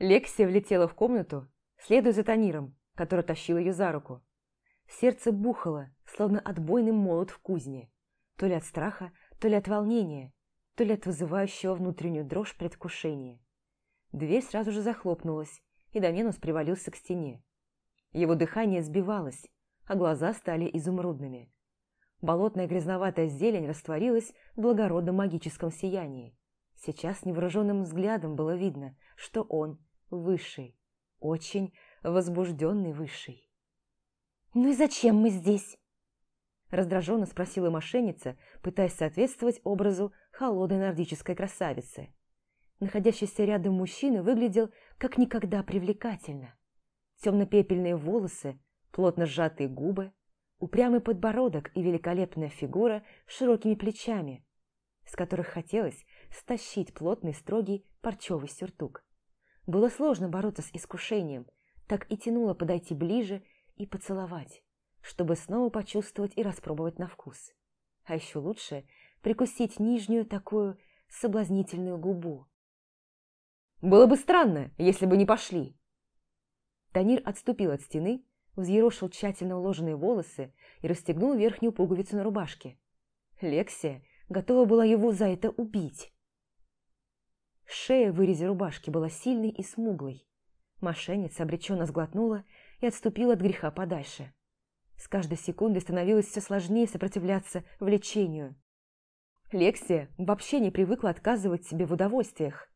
Лексия влетела в комнату, следуя за Таниром, который тащил ее за руку. Сердце бухало, словно отбойный молот в кузне, то ли от страха, то ли от волнения, то ли от вызывающего внутреннюю дрожь предвкушения. Дверь сразу же захлопнулась, и Доменус привалился к стене. Его дыхание сбивалось, а глаза стали изумрудными. Болотная грязноватая зелень растворилась в благородном магическом сиянии. Сейчас невооруженным взглядом было видно, что он высший, очень возбужденный высший. «Ну и зачем мы здесь?» Раздраженно спросила мошенница, пытаясь соответствовать образу холодной нордической красавицы. Находящийся рядом мужчина выглядел как никогда привлекательно. Темно-пепельные волосы, плотно сжатые губы, упрямый подбородок и великолепная фигура с широкими плечами, с которых хотелось стащить плотный строгий парчевый сюртук. Было сложно бороться с искушением, так и тянуло подойти ближе и поцеловать, чтобы снова почувствовать и распробовать на вкус. А еще лучше прикусить нижнюю такую соблазнительную губу. «Было бы странно, если бы не пошли!» Танир отступил от стены, взъерошил тщательно уложенные волосы и расстегнул верхнюю пуговицу на рубашке. Лексия готова была его за это убить. Шея в вырезе рубашки была сильной и смуглой. Мошенница обреченно сглотнула и отступила от греха подальше. С каждой секундой становилось все сложнее сопротивляться влечению. Лексия вообще не привыкла отказывать себе в удовольствиях.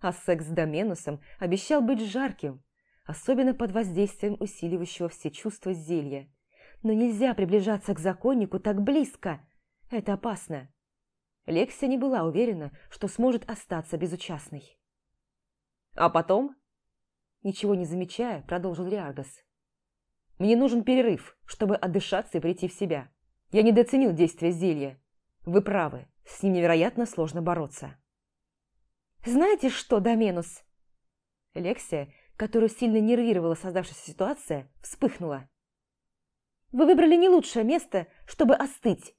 А секс с Доменусом обещал быть жарким, особенно под воздействием усиливающего все чувства зелья. Но нельзя приближаться к законнику так близко. Это опасно. Лексия не была уверена, что сможет остаться безучастной. А потом, ничего не замечая, продолжил Риардос. Мне нужен перерыв, чтобы отдышаться и прийти в себя. Я недооценил действие зелья. Вы правы, с ним невероятно сложно бороться. Знаете что, Доменус? Лексия которую сильно нервировала создавшаяся ситуация, вспыхнула. «Вы выбрали не лучшее место, чтобы остыть.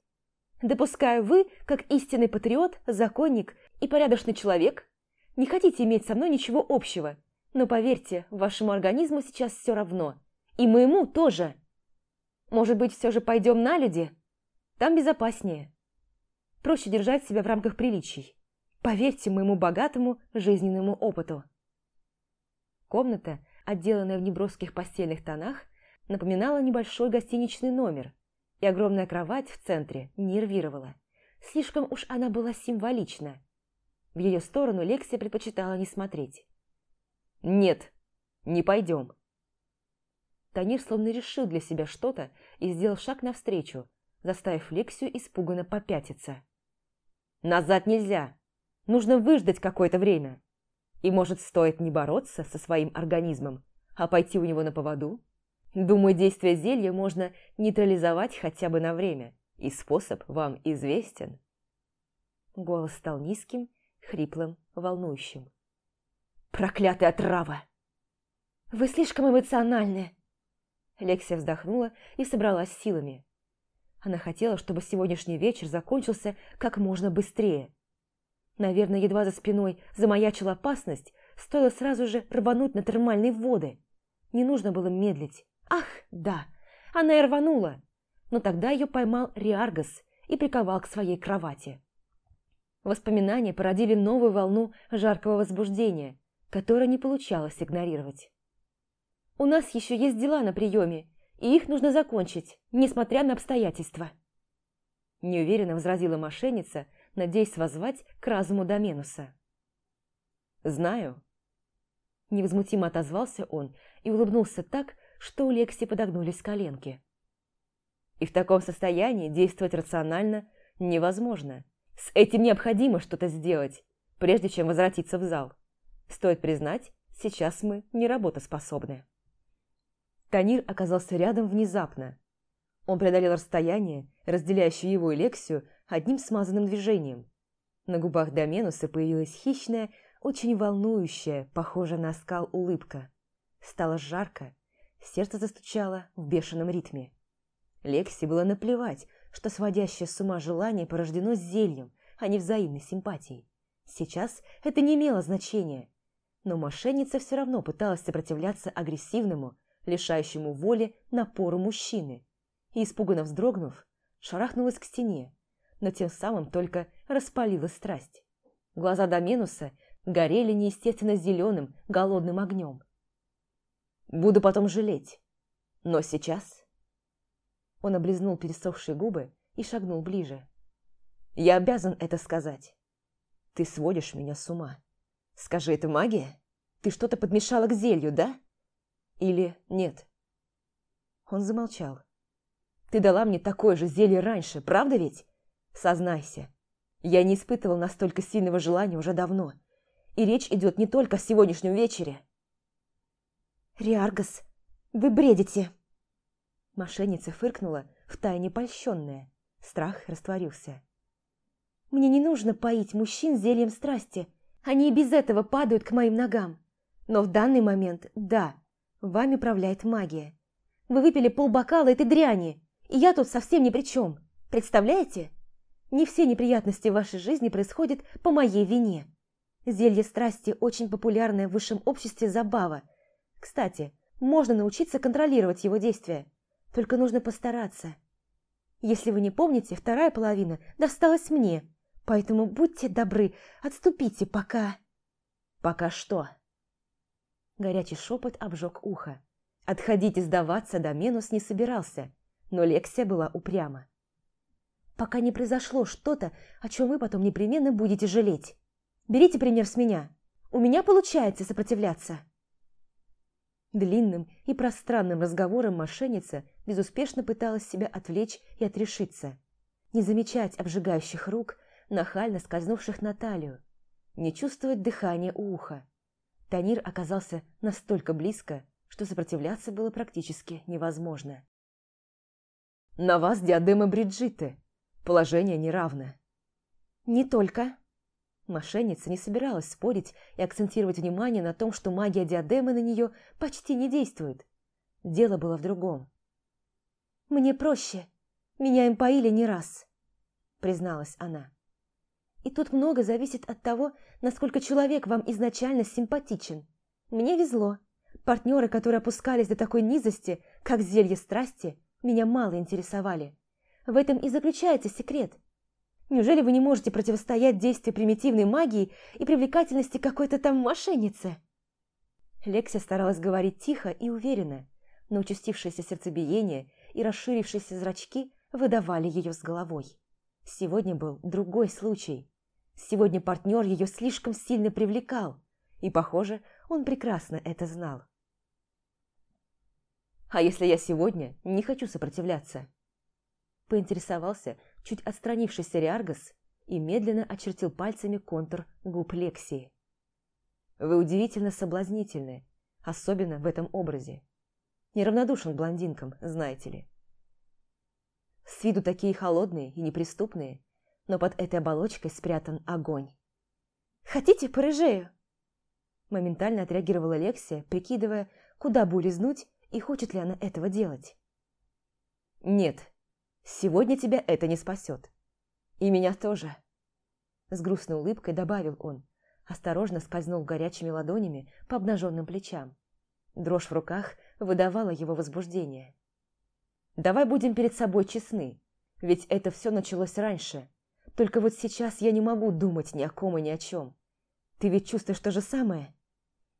Допускаю вы, как истинный патриот, законник и порядочный человек, не хотите иметь со мной ничего общего, но поверьте, вашему организму сейчас все равно, и моему тоже. Может быть, все же пойдем на люди? Там безопаснее. Проще держать себя в рамках приличий. Поверьте моему богатому жизненному опыту». Комната, отделанная в неброских постельных тонах, напоминала небольшой гостиничный номер, и огромная кровать в центре нервировала. Слишком уж она была символична. В ее сторону Лексия предпочитала не смотреть. «Нет, не пойдем». Танир словно решил для себя что-то и сделал шаг навстречу, заставив Лексию испуганно попятиться. «Назад нельзя! Нужно выждать какое-то время!» И может, стоит не бороться со своим организмом, а пойти у него на поводу? Думаю, действие зелья можно нейтрализовать хотя бы на время, и способ вам известен. Голос стал низким, хриплым, волнующим. «Проклятая трава!» «Вы слишком эмоциональны!» Лексия вздохнула и собралась силами. Она хотела, чтобы сегодняшний вечер закончился как можно быстрее, Наверное, едва за спиной замаячила опасность, стоило сразу же рвануть на термальные воды. Не нужно было медлить. Ах, да, она и рванула. Но тогда ее поймал Риаргас и приковал к своей кровати. Воспоминания породили новую волну жаркого возбуждения, которое не получалось игнорировать. «У нас еще есть дела на приеме, и их нужно закончить, несмотря на обстоятельства». Неуверенно возразила мошенница, надеясь возвать к разуму Доменуса. «Знаю». Невозмутимо отозвался он и улыбнулся так, что у Лекси подогнулись коленки. И в таком состоянии действовать рационально невозможно. С этим необходимо что-то сделать, прежде чем возвратиться в зал. Стоит признать, сейчас мы не работоспособны. Танир оказался рядом внезапно. Он преодолел расстояние, разделяющее его и Лексию, одним смазанным движением. На губах Доменуса появилась хищная, очень волнующая, похожая на скал улыбка. Стало жарко, сердце застучало в бешеном ритме. Лекси было наплевать, что сводящее с ума желание порождено зельем, а не взаимной симпатией. Сейчас это не имело значения. Но мошенница все равно пыталась сопротивляться агрессивному, лишающему воли напору мужчины, и, испуганно вздрогнув, шарахнулась к стене, но тем самым только распалила страсть. Глаза Доменуса горели неестественно зеленым, голодным огнем. «Буду потом жалеть. Но сейчас...» Он облизнул пересохшие губы и шагнул ближе. «Я обязан это сказать. Ты сводишь меня с ума. Скажи, это магия? Ты что-то подмешала к зелью, да? Или нет?» Он замолчал. «Ты дала мне такое же зелье раньше, правда ведь? Сознайся, я не испытывал настолько сильного желания уже давно. И речь идет не только о сегодняшнем вечере. «Риаргас, вы бредите!» Мошенница фыркнула, втайне польщенная. Страх растворился. «Мне не нужно поить мужчин зельем страсти. Они и без этого падают к моим ногам. Но в данный момент, да, вами управляет магия. Вы выпили полбокала этой дряни, и я тут совсем ни при чем. Представляете?» Не все неприятности в вашей жизни происходят по моей вине. Зелье страсти – очень популярная в высшем обществе забава. Кстати, можно научиться контролировать его действия. Только нужно постараться. Если вы не помните, вторая половина досталась мне. Поэтому будьте добры, отступите пока... Пока что? Горячий шепот обжег ухо. Отходить и сдаваться Доменус не собирался, но Лексия была упряма пока не произошло что-то, о чем вы потом непременно будете жалеть. Берите пример с меня. У меня получается сопротивляться». Длинным и пространным разговором мошенница безуспешно пыталась себя отвлечь и отрешиться. Не замечать обжигающих рук, нахально скользнувших на талию. Не чувствовать дыхания у уха. Танир оказался настолько близко, что сопротивляться было практически невозможно. «На вас диадема Бриджиты», Положение неравное. Не только. Мошенница не собиралась спорить и акцентировать внимание на том, что магия диадемы на нее почти не действует. Дело было в другом. «Мне проще. Меня им поили не раз», – призналась она. «И тут много зависит от того, насколько человек вам изначально симпатичен. Мне везло. Партнеры, которые опускались до такой низости, как зелье страсти, меня мало интересовали. В этом и заключается секрет. Неужели вы не можете противостоять действию примитивной магии и привлекательности какой-то там мошенницы?» Лексия старалась говорить тихо и уверенно, но участившееся сердцебиение и расширившиеся зрачки выдавали ее с головой. Сегодня был другой случай. Сегодня партнер ее слишком сильно привлекал, и, похоже, он прекрасно это знал. «А если я сегодня не хочу сопротивляться?» поинтересовался чуть отстранившийся Риаргас и медленно очертил пальцами контур губ Лексии. «Вы удивительно соблазнительны, особенно в этом образе. Неравнодушен блондинкам, знаете ли. С виду такие холодные и неприступные, но под этой оболочкой спрятан огонь. «Хотите порыжею?» Моментально отреагировала Лексия, прикидывая, куда бы улизнуть и хочет ли она этого делать. «Нет», Сегодня тебя это не спасет. И меня тоже. С грустной улыбкой добавил он, осторожно скользнул горячими ладонями по обнаженным плечам. Дрожь в руках выдавала его возбуждение. «Давай будем перед собой честны, ведь это все началось раньше. Только вот сейчас я не могу думать ни о ком и ни о чем. Ты ведь чувствуешь то же самое?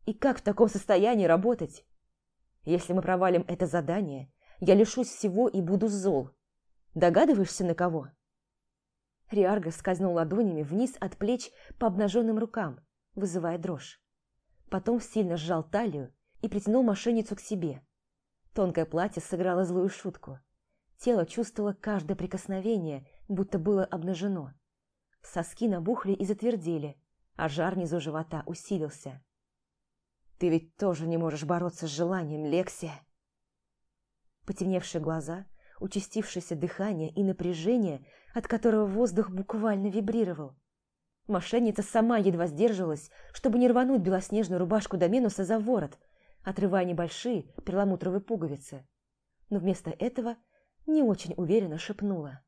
И как в таком состоянии работать? Если мы провалим это задание, я лишусь всего и буду зол, Догадываешься, на кого?» Риарго скользнул ладонями вниз от плеч по обнаженным рукам, вызывая дрожь. Потом сильно сжал талию и притянул мошенницу к себе. Тонкое платье сыграло злую шутку. Тело чувствовало каждое прикосновение, будто было обнажено. Соски набухли и затвердели, а жар внизу живота усилился. «Ты ведь тоже не можешь бороться с желанием, Лексия!» Потемневшие глаза – участившееся дыхание и напряжение, от которого воздух буквально вибрировал. Мошенница сама едва сдерживалась, чтобы не рвануть белоснежную рубашку Доменуса за ворот, отрывая небольшие перламутровые пуговицы. Но вместо этого не очень уверенно шепнула.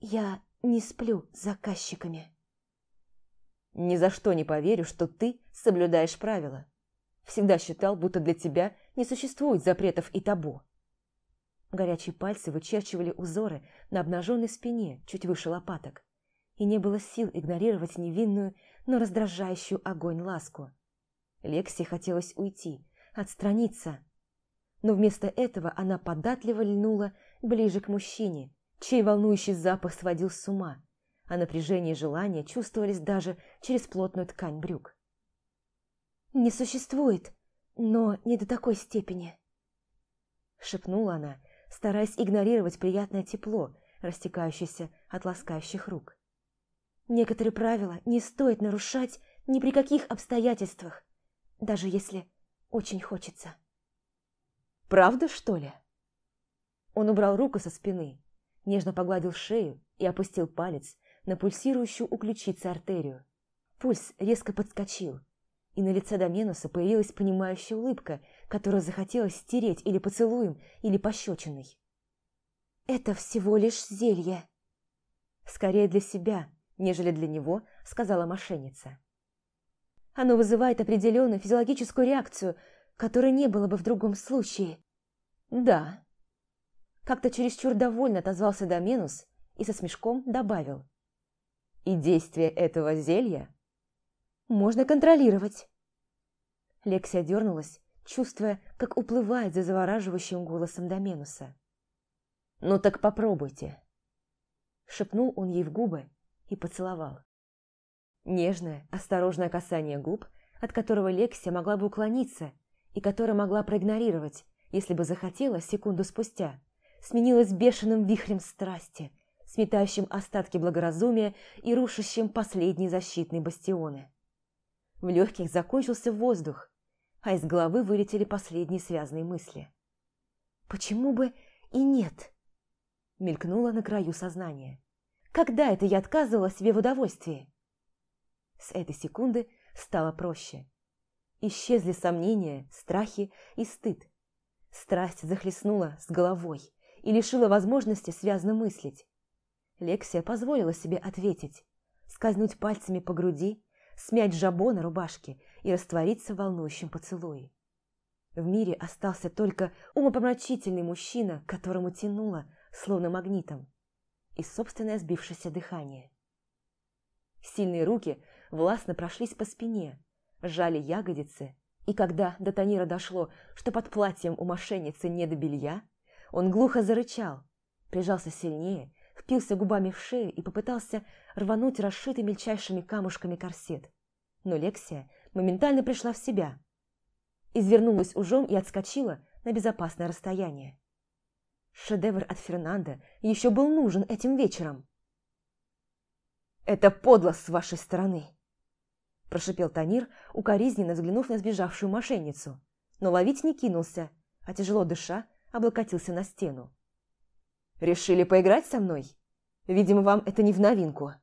«Я не сплю с заказчиками». Ни за что не поверю, что ты соблюдаешь правила. Всегда считал, будто для тебя не существует запретов и табу. Горячие пальцы вычерчивали узоры на обнаженной спине, чуть выше лопаток, и не было сил игнорировать невинную, но раздражающую огонь ласку. Лекси хотелось уйти, отстраниться, но вместо этого она податливо льнула ближе к мужчине, чей волнующий запах сводил с ума, а напряжение и желание чувствовались даже через плотную ткань брюк. «Не существует, но не до такой степени», — шепнула она, стараясь игнорировать приятное тепло, растекающееся от ласкающих рук. «Некоторые правила не стоит нарушать ни при каких обстоятельствах, даже если очень хочется». «Правда, что ли?» Он убрал руку со спины, нежно погладил шею и опустил палец на пульсирующую у ключицы артерию. Пульс резко подскочил, и на лице Доменуса появилась понимающая улыбка, которую захотелось стереть или поцелуем, или пощечиной. «Это всего лишь зелье». «Скорее для себя, нежели для него», — сказала мошенница. «Оно вызывает определенную физиологическую реакцию, которой не было бы в другом случае». «Да». Как-то чересчур довольно отозвался Доменус и со смешком добавил. «И действие этого зелья можно контролировать». Лексия дернулась, чувствуя, как уплывает за завораживающим голосом Доменуса. «Ну так попробуйте», – шепнул он ей в губы и поцеловал. Нежное, осторожное касание губ, от которого Лексия могла бы уклониться и которое могла проигнорировать, если бы захотела секунду спустя, сменилось бешеным вихрем страсти, сметающим остатки благоразумия и рушащим последние защитные бастионы. В легких закончился воздух, а из головы вылетели последние связанные мысли. «Почему бы и нет?» мелькнуло на краю сознания. «Когда это я отказывала себе в удовольствии?» С этой секунды стало проще. Исчезли сомнения, страхи и стыд. Страсть захлестнула с головой и лишила возможности связно мыслить. Лексия позволила себе ответить, скользнуть пальцами по груди, смять жабо на рубашке и раствориться в волнующем поцелуе. В мире остался только умопомрачительный мужчина, которому тянуло, словно магнитом, и собственное сбившееся дыхание. Сильные руки властно прошлись по спине, сжали ягодицы, и когда до Танира дошло, что под платьем у мошенницы не до белья, он глухо зарычал, прижался сильнее впился губами в шею и попытался рвануть расшитый мельчайшими камушками корсет. Но Лексия моментально пришла в себя. Извернулась ужом и отскочила на безопасное расстояние. Шедевр от Фернанда еще был нужен этим вечером. «Это подло с вашей стороны!» Прошипел Танир, укоризненно взглянув на сбежавшую мошенницу, но ловить не кинулся, а тяжело дыша облокотился на стену. Решили поиграть со мной? Видимо, вам это не в новинку.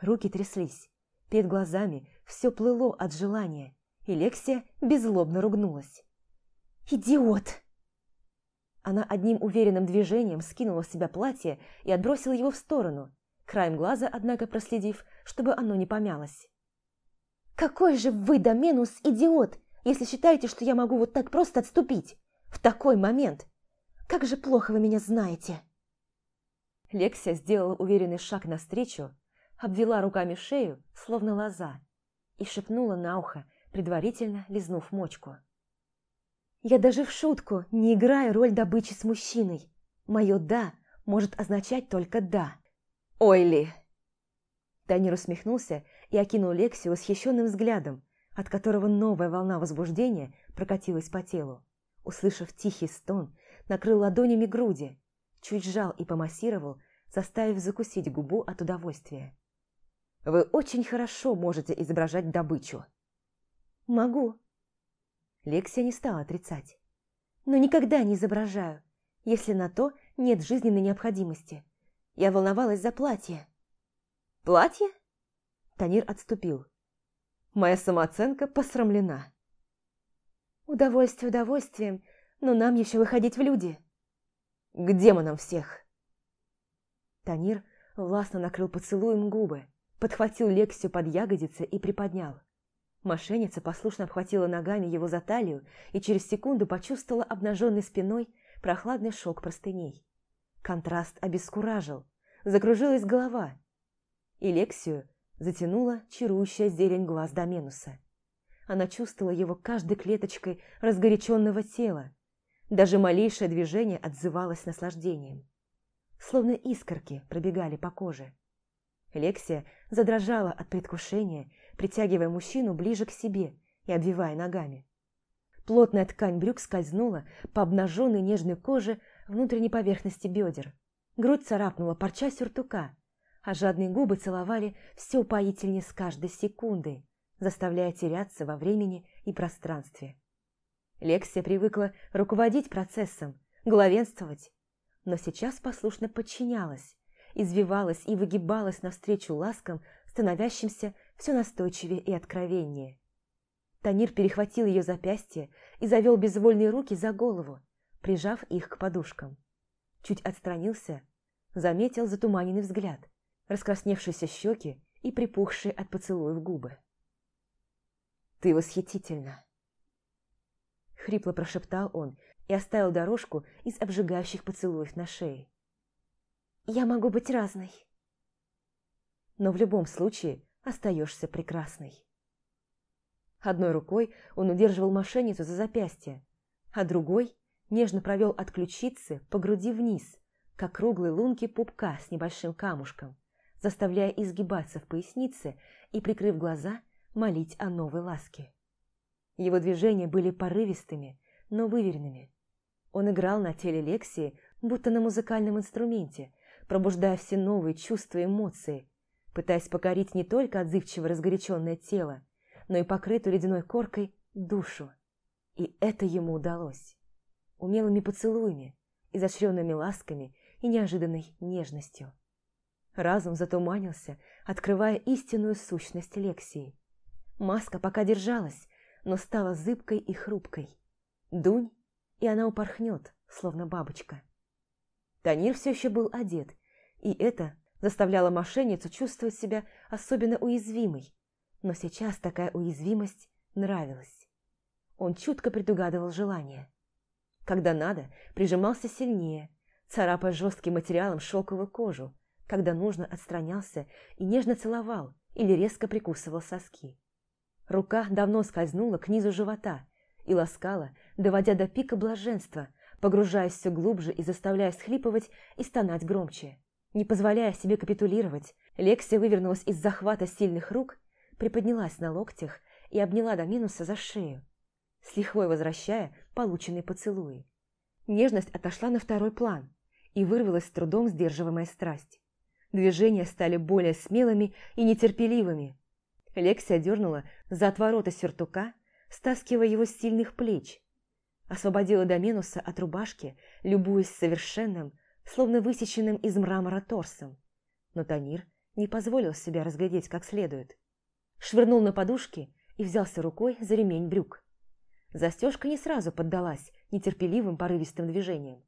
Руки тряслись. Перед глазами все плыло от желания, и Лексия беззлобно ругнулась. «Идиот!» Она одним уверенным движением скинула с себя платье и отбросила его в сторону, краем глаза, однако, проследив, чтобы оно не помялось. «Какой же вы, Доменус, идиот, если считаете, что я могу вот так просто отступить? В такой момент! Как же плохо вы меня знаете!» Лексия сделала уверенный шаг навстречу, обвела руками шею, словно лоза, и шепнула на ухо, предварительно лизнув мочку. «Я даже в шутку не играю роль добычи с мужчиной. Мое «да» может означать только «да». «Ой ли!» Танир усмехнулся и окинул Лексию восхищенным взглядом, от которого новая волна возбуждения прокатилась по телу. Услышав тихий стон, накрыл ладонями груди, чуть сжал и помассировал, заставив закусить губу от удовольствия. «Вы очень хорошо можете изображать добычу». «Могу». Лексия не стала отрицать. «Но никогда не изображаю, если на то нет жизненной необходимости. Я волновалась за платье». «Платье?» Танир отступил. «Моя самооценка посрамлена». «Удовольствие удовольствием, но нам еще выходить в люди. К демонам всех. Танир властно накрыл поцелуем губы, подхватил Лексию под ягодицы и приподнял. Мошенница послушно обхватила ногами его за талию и через секунду почувствовала обнаженной спиной прохладный шелк простыней. Контраст обескуражил, закружилась голова, и Лексию затянула чарующая зелень глаз Доменуса. Она чувствовала его каждой клеточкой разгоряченного тела. Даже малейшее движение отзывалось наслаждением. Словно искорки пробегали по коже. Лексия задрожала от предвкушения, притягивая мужчину ближе к себе и обвивая ногами. Плотная ткань брюк скользнула по обнаженной нежной коже внутренней поверхности бедер. Грудь царапнула парча сюртука, а жадные губы целовали все упоительнее с каждой секундой, заставляя теряться во времени и пространстве. Лексия привыкла руководить процессом, главенствовать, но сейчас послушно подчинялась, извивалась и выгибалась навстречу ласкам, становящимся все настойчивее и откровеннее. Танир перехватил ее запястье и завел безвольные руки за голову, прижав их к подушкам. Чуть отстранился, заметил затуманенный взгляд, раскрасневшиеся щеки и припухшие от поцелуев губы. «Ты восхитительна!» Хрипло прошептал он и оставил дорожку из обжигающих поцелуев на шее. «Я могу быть разной!» Но в любом случае остаешься прекрасной. Одной рукой он удерживал мошенницу за запястье, а другой нежно провел от ключицы по груди вниз, как круглые лунки пупка с небольшим камушком, заставляя изгибаться в пояснице и, прикрыв глаза, молить о новой ласке. Его движения были порывистыми, но выверенными. Он играл на теле Лексии, будто на музыкальном инструменте, пробуждая все новые чувства и эмоции, пытаясь покорить не только отзывчиво разгоряченное тело, но и покрытую ледяной коркой душу. И это ему удалось. Умелыми поцелуями, изощренными ласками и неожиданной нежностью. Разум затуманился, открывая истинную сущность Лексии. Маска пока держалась, но стала зыбкой и хрупкой. Дунь, и она упорхнет, словно бабочка. Танир все еще был одет, и это заставляло мошенницу чувствовать себя особенно уязвимой, но сейчас такая уязвимость нравилась. Он чутко предугадывал желание. Когда надо, прижимался сильнее, царапая жестким материалом шелковую кожу, когда нужно, отстранялся и нежно целовал или резко прикусывал соски. Рука давно скользнула к низу живота и ласкала, доводя до пика блаженства, погружаясь все глубже и заставляя схлипывать и стонать громче. Не позволяя себе капитулировать, Лексия вывернулась из захвата сильных рук, приподнялась на локтях и обняла Доминуса за шею, с лихвой возвращая полученные поцелуи. Нежность отошла на второй план и вырвалась с трудом сдерживаемая страсть. Движения стали более смелыми и нетерпеливыми. Лексия дернула за отворота сюртука, стаскивая его с сильных плеч. Освободила Доменуса от рубашки, любуясь совершенным, словно высеченным из мрамора торсом. Но Танир не позволил себя разглядеть как следует. Швырнул на подушки и взялся рукой за ремень брюк. Застежка не сразу поддалась нетерпеливым порывистым движением.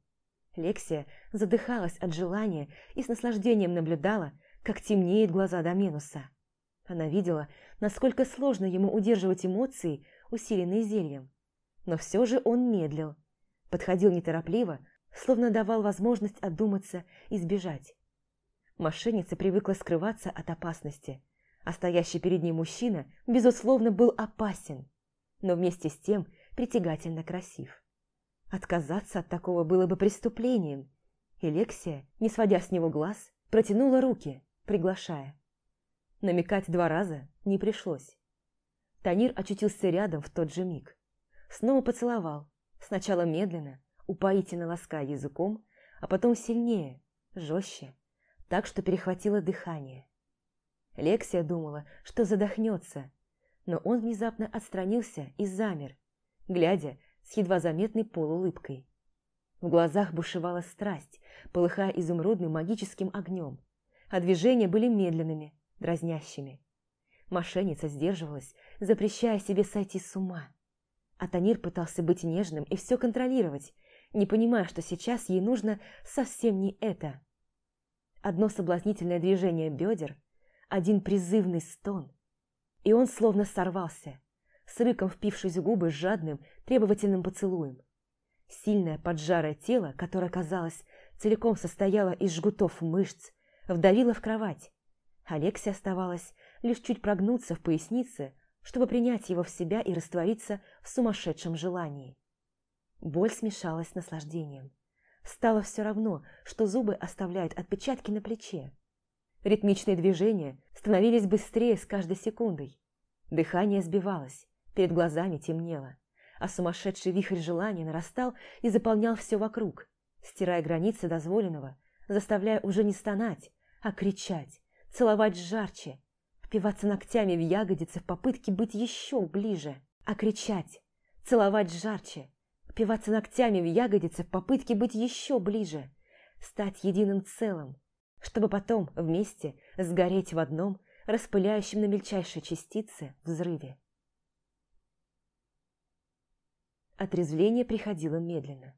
Лексия задыхалась от желания и с наслаждением наблюдала, как темнеет глаза Доменуса. Она видела, насколько сложно ему удерживать эмоции, усиленные зельем. Но все же он медлил, подходил неторопливо, словно давал возможность отдуматься и сбежать. Мошенница привыкла скрываться от опасности, а стоящий перед ней мужчина, безусловно, был опасен, но вместе с тем притягательно красив. Отказаться от такого было бы преступлением. И Лексия, не сводя с него глаз, протянула руки, приглашая. Намекать два раза не пришлось. Танир очутился рядом в тот же миг. Снова поцеловал, сначала медленно, упоительно лаская языком, а потом сильнее, жестче, так что перехватило дыхание. Лексия думала, что задохнется, но он внезапно отстранился и замер, глядя с едва заметной полуулыбкой. В глазах бушевала страсть, полыхая изумрудным магическим огнем, а движения были медленными, дразнящими. Мошенница сдерживалась, запрещая себе сойти с ума. А Танир пытался быть нежным и все контролировать, не понимая, что сейчас ей нужно совсем не это. Одно соблазнительное движение бедер, один призывный стон. И он словно сорвался, с рыком впившись в губы жадным, требовательным поцелуем. Сильное поджарое тело, которое, казалось, целиком состояло из жгутов мышц, вдавило в кровать. Алексе оставалось лишь чуть прогнуться в пояснице, чтобы принять его в себя и раствориться в сумасшедшем желании. Боль смешалась с наслаждением. Стало все равно, что зубы оставляют отпечатки на плече. Ритмичные движения становились быстрее с каждой секундой. Дыхание сбивалось, перед глазами темнело, а сумасшедший вихрь желания нарастал и заполнял все вокруг, стирая границы дозволенного, заставляя уже не стонать, а кричать, целовать жарче, впиваться ногтями в ягодицы в попытке быть еще ближе, а кричать, целовать жарче, впиваться ногтями в ягодицы в попытке быть еще ближе, стать единым целым, чтобы потом вместе сгореть в одном, распыляющем на мельчайшие частицы взрыве. Отрезвление приходило медленно,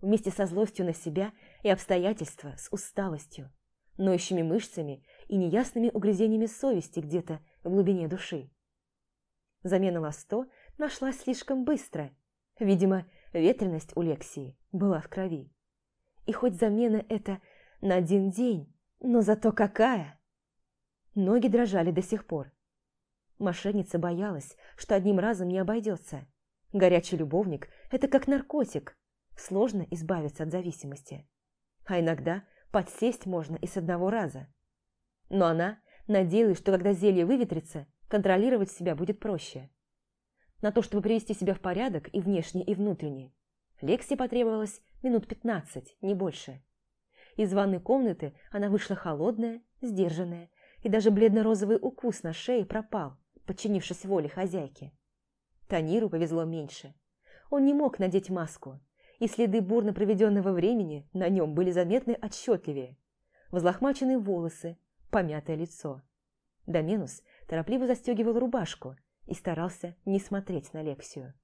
вместе со злостью на себя и обстоятельства, с усталостью, ноющими мышцами и неясными угрызениями совести где-то в глубине души. Замена Ласто нашлась слишком быстро. Видимо, ветренность у Лексии была в крови. И хоть замена это на один день, но зато какая! Ноги дрожали до сих пор. Мошенница боялась, что одним разом не обойдется. Горячий любовник – это как наркотик. Сложно избавиться от зависимости. А иногда подсесть можно и с одного раза. Но она надеялась, что когда зелье выветрится, контролировать себя будет проще. На то, чтобы привести себя в порядок и внешне, и внутренне, Лексе потребовалось минут пятнадцать, не больше. Из ванной комнаты она вышла холодная, сдержанная, и даже бледно-розовый укус на шее пропал, подчинившись воле хозяйки. Таниру повезло меньше. Он не мог надеть маску, и следы бурно проведенного времени на нем были заметны отчетливее. Взлохмаченные волосы, помятое лицо. Доменус торопливо застегивал рубашку и старался не смотреть на Лексию.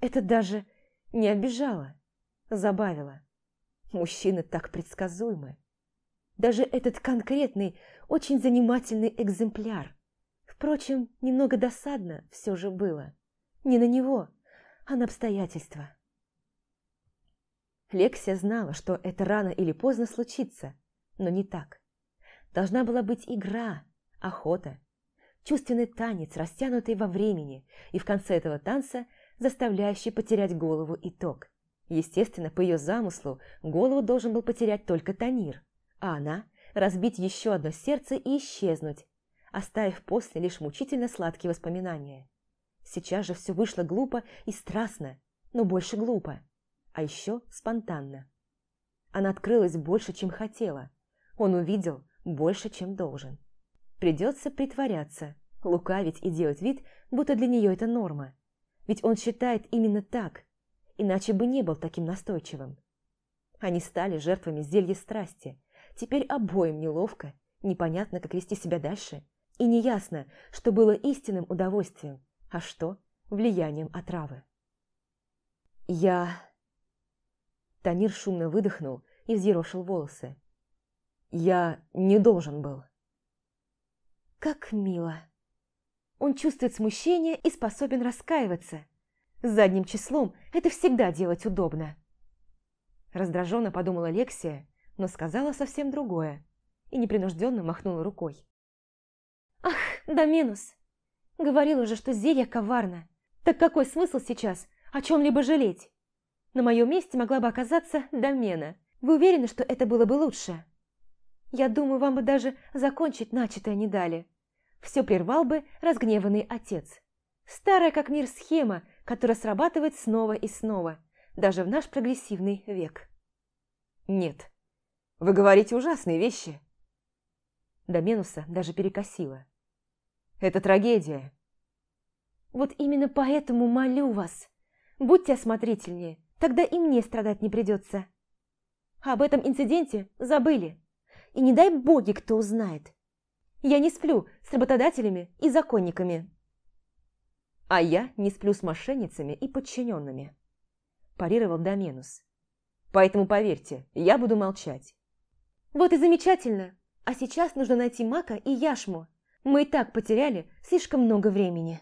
Это даже не обижало, забавило. Мужчины так предсказуемы. Даже этот конкретный, очень занимательный экземпляр. Впрочем, немного досадно все же было. Не на него, а на обстоятельства. Лексия знала, что это рано или поздно случится, но не так. Должна была быть игра, охота, чувственный танец, растянутый во времени, и в конце этого танца заставляющий потерять голову итог. Естественно, по ее замыслу, голову должен был потерять только Танир, а она – разбить еще одно сердце и исчезнуть, оставив после лишь мучительно сладкие воспоминания. Сейчас же все вышло глупо и страстно, но больше глупо, а еще спонтанно. Она открылась больше, чем хотела. Он увидел больше, чем должен. Придется притворяться, лукавить и делать вид, будто для нее это норма. Ведь он считает именно так, иначе бы не был таким настойчивым. Они стали жертвами зелья страсти. Теперь обоим неловко, непонятно, как вести себя дальше. И неясно, что было истинным удовольствием, а что влиянием отравы. «Я...» Танир шумно выдохнул и взъерошил волосы. «Я не должен был». Как мило. Он чувствует смущение и способен раскаиваться. Задним числом это всегда делать удобно. Раздраженно подумала Лексия, но сказала совсем другое и непринужденно махнула рукой. «Ах, да минус! Говорила же, что зелье коварно. Так какой смысл сейчас о чем-либо жалеть? На моем месте могла бы оказаться домена. Вы уверены, что это было бы лучше? Я думаю, вам бы даже закончить начатое не дали. Все прервал бы разгневанный отец. Старая как мир схема, которая срабатывает снова и снова, даже в наш прогрессивный век. Нет, вы говорите ужасные вещи. Доменуса даже перекосила. Это трагедия. Вот именно поэтому молю вас, будьте осмотрительнее, тогда и мне страдать не придется. Об этом инциденте забыли. И не дай боги, кто узнает. Я не сплю с работодателями и законниками. А я не сплю с мошенницами и подчиненными. Парировал Доменус. Поэтому поверьте, я буду молчать. Вот и замечательно. А сейчас нужно найти Мака и Яшму. Мы и так потеряли слишком много времени.